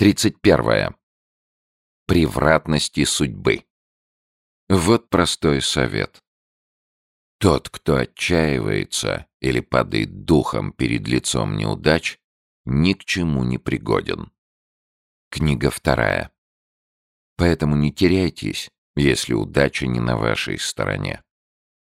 31. Превратности судьбы. Вот простой совет. Тот, кто отчаивается или падает духом перед лицом неудач, ни к чему не пригоден. Книга вторая. Поэтому не теряйтесь, если удача не на вашей стороне.